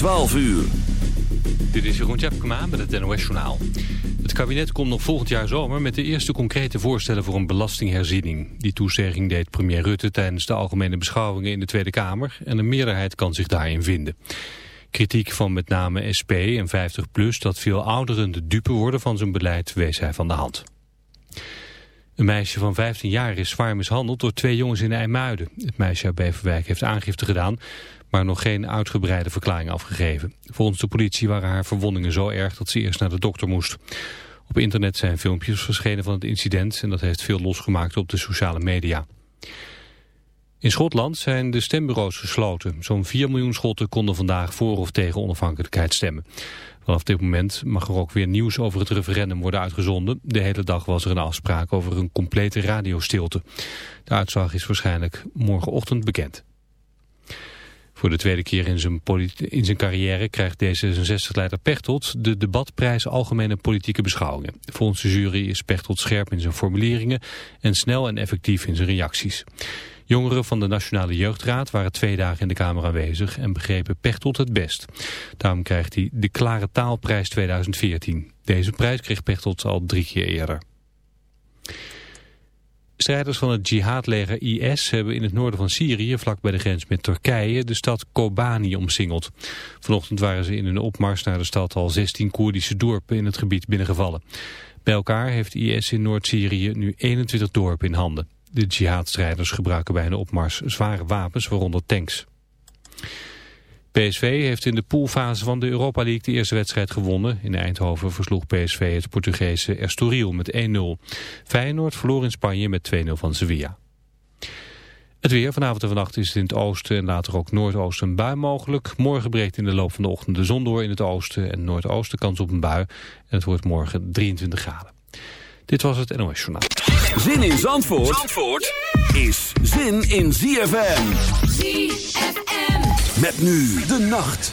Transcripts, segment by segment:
12 uur. Dit is Jeroen Tjepkema met het NOS Journaal. Het kabinet komt nog volgend jaar zomer met de eerste concrete voorstellen voor een belastingherziening. Die toezegging deed premier Rutte tijdens de algemene beschouwingen in de Tweede Kamer en een meerderheid kan zich daarin vinden. Kritiek van met name SP en 50PLUS dat veel ouderen de dupe worden van zijn beleid wees hij van de hand. Een meisje van 15 jaar is zwaar mishandeld door twee jongens in IJmuiden. Het meisje uit Beverwijk heeft aangifte gedaan, maar nog geen uitgebreide verklaring afgegeven. Volgens de politie waren haar verwondingen zo erg dat ze eerst naar de dokter moest. Op internet zijn filmpjes verschenen van het incident en dat heeft veel losgemaakt op de sociale media. In Schotland zijn de stembureaus gesloten. Zo'n 4 miljoen Schotten konden vandaag voor of tegen onafhankelijkheid stemmen. Vanaf dit moment mag er ook weer nieuws over het referendum worden uitgezonden. De hele dag was er een afspraak over een complete radiostilte. De uitslag is waarschijnlijk morgenochtend bekend. Voor de tweede keer in zijn, in zijn carrière krijgt D66-leider Pechtold de debatprijs Algemene Politieke Beschouwingen. Volgens de jury is Pechtold scherp in zijn formuleringen en snel en effectief in zijn reacties. Jongeren van de Nationale Jeugdraad waren twee dagen in de Kamer aanwezig en begrepen Pechtold het best. Daarom krijgt hij de Klare Taalprijs 2014. Deze prijs kreeg Pechtold al drie keer eerder. Strijders van het jihadleger IS hebben in het noorden van Syrië, vlak bij de grens met Turkije, de stad Kobani omsingeld. Vanochtend waren ze in hun opmars naar de stad al 16 Koerdische dorpen in het gebied binnengevallen. Bij elkaar heeft IS in Noord-Syrië nu 21 dorpen in handen. De jihadstrijders gebruiken bij een opmars zware wapens, waaronder tanks. PSV heeft in de poolfase van de Europa League de eerste wedstrijd gewonnen. In Eindhoven versloeg PSV het Portugese Estoril met 1-0. Feyenoord verloor in Spanje met 2-0 van Sevilla. Het weer vanavond en vannacht is het in het oosten en later ook noordoosten een bui mogelijk. Morgen breekt in de loop van de ochtend de zon door in het oosten en noordoosten kans op een bui. En het wordt morgen 23 graden. Dit was het NOS Journaal. Zin in Zandvoort, Zandvoort is zin in ZFM. ZFM. Met nu de nacht.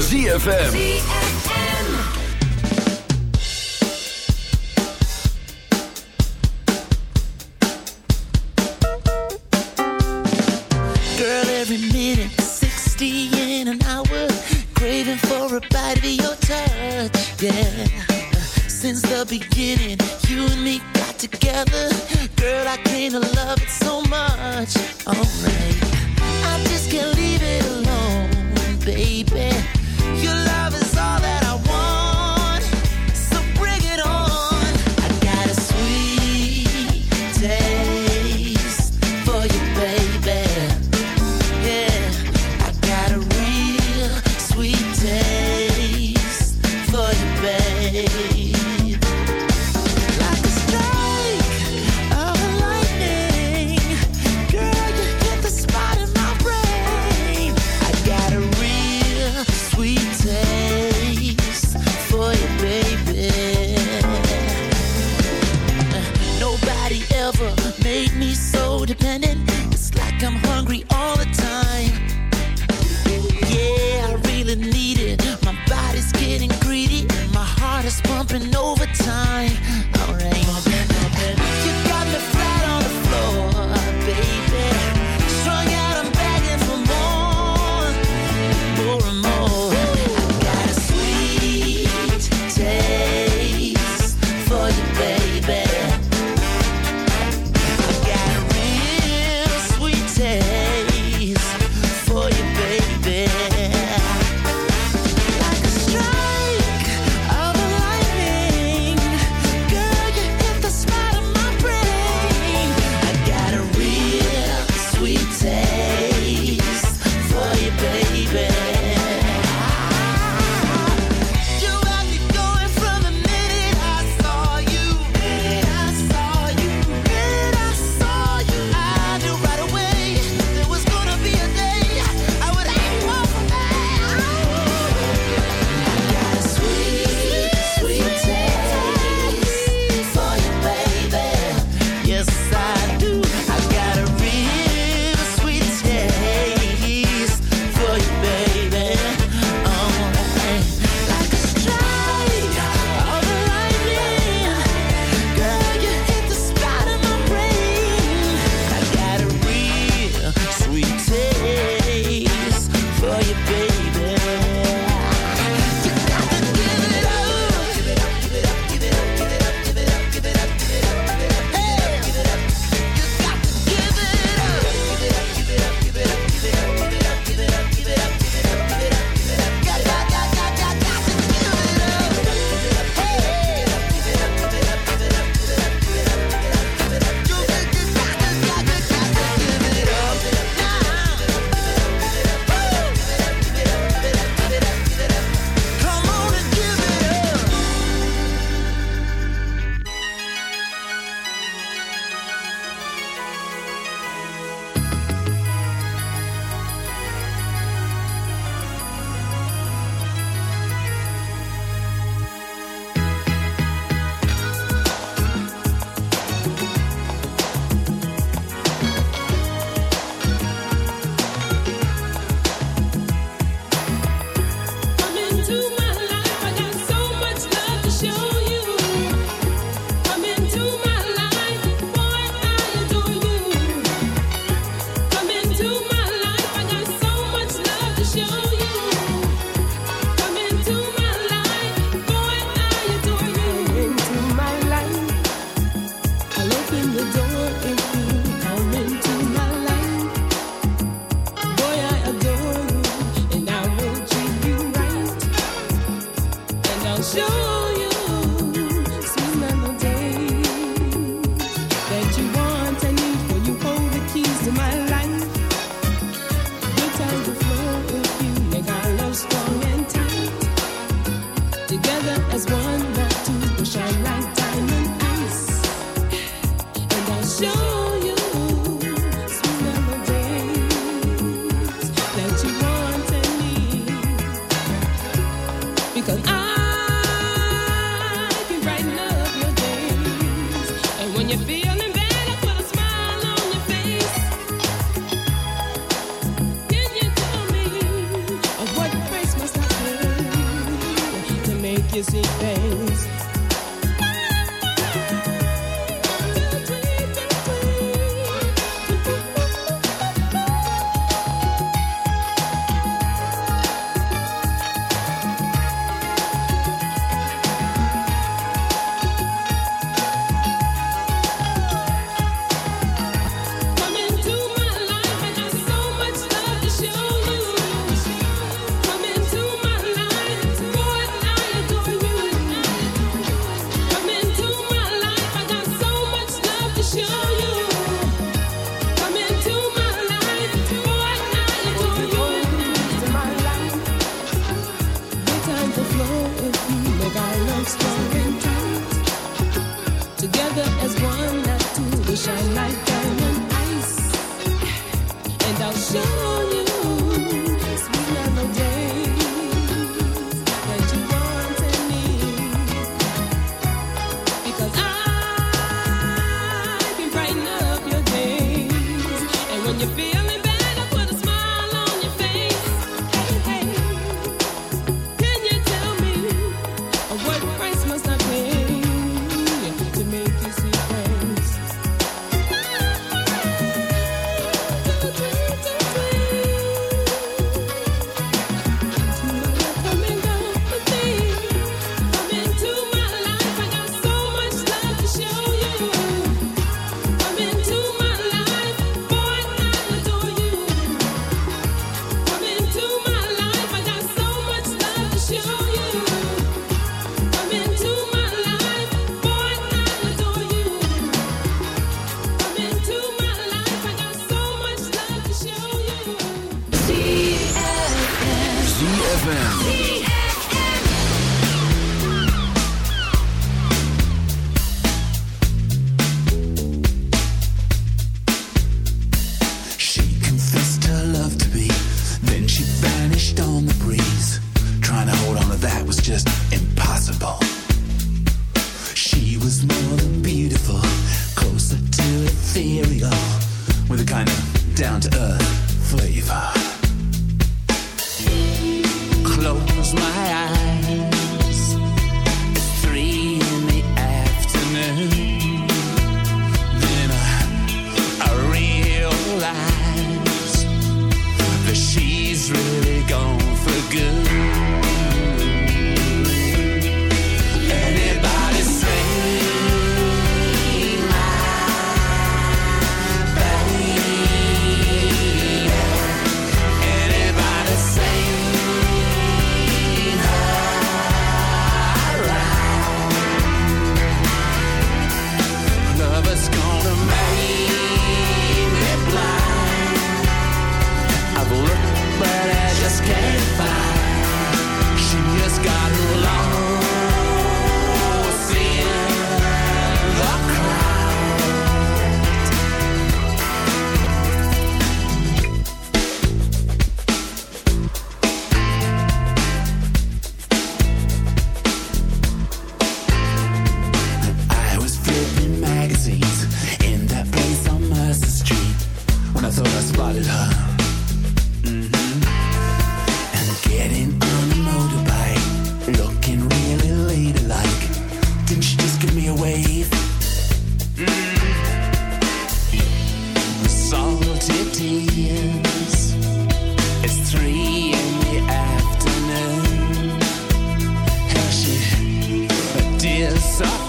ZFM.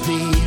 Be.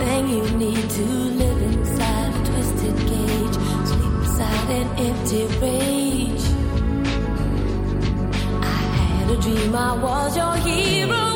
everything you need to live inside a twisted cage, sleep inside an empty rage. I had a dream I was your hero.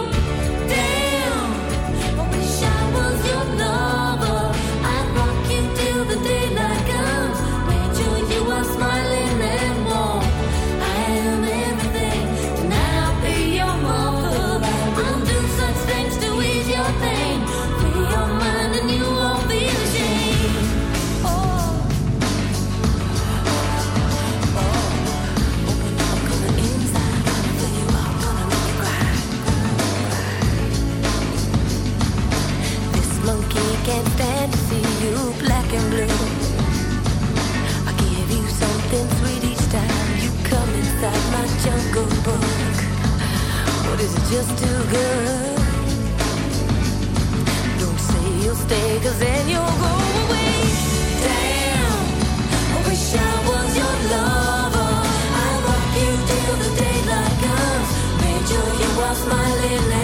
Is it just too good? Don't say you'll stay, cause then you'll go away. Damn, I wish I was your lover. I love you till the daylight comes. Made sure you are smiling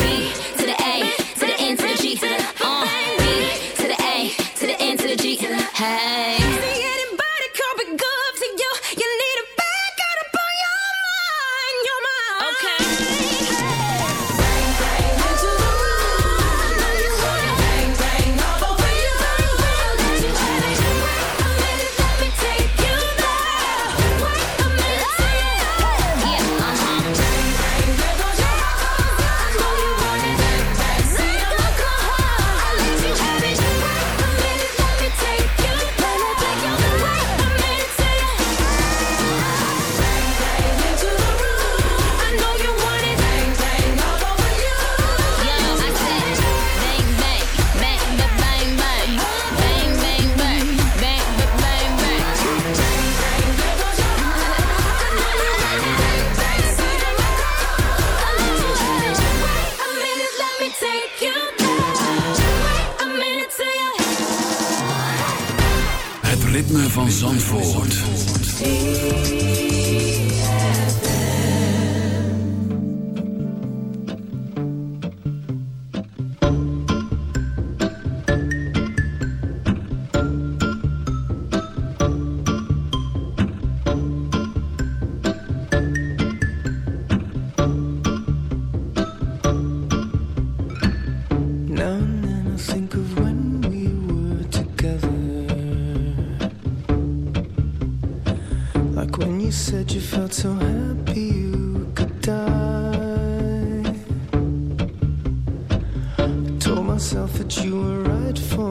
myself that you were right for.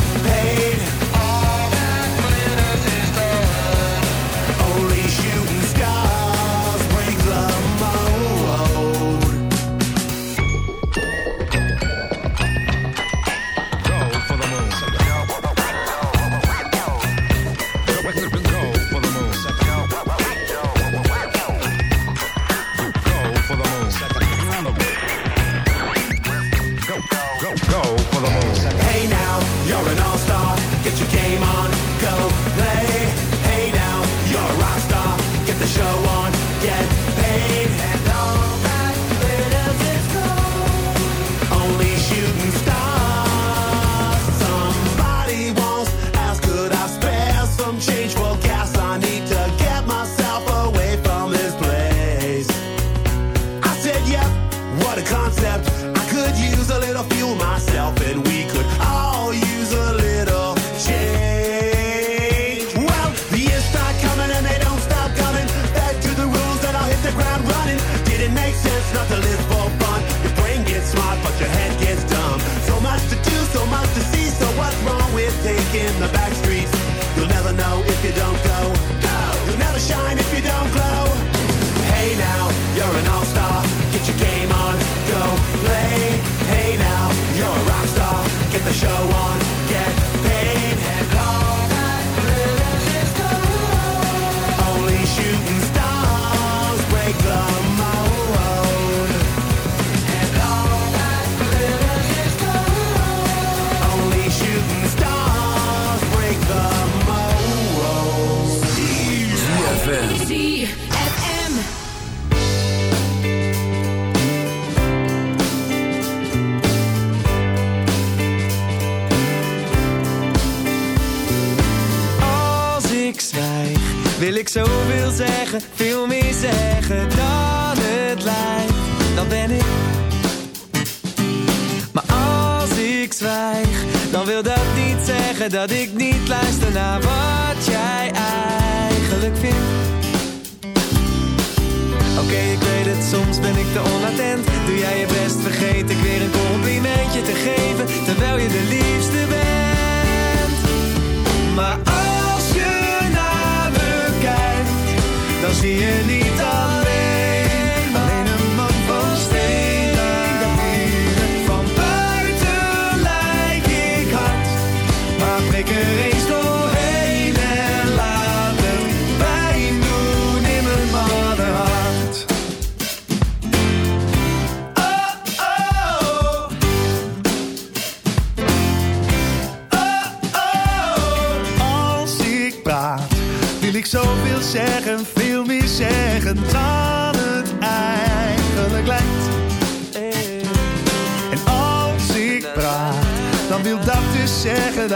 zoveel zeggen, veel meer zeggen dan het lijkt. Dan ben ik. Maar als ik zwijg, dan wil dat niet zeggen dat ik niet luister naar wat dan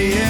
see it.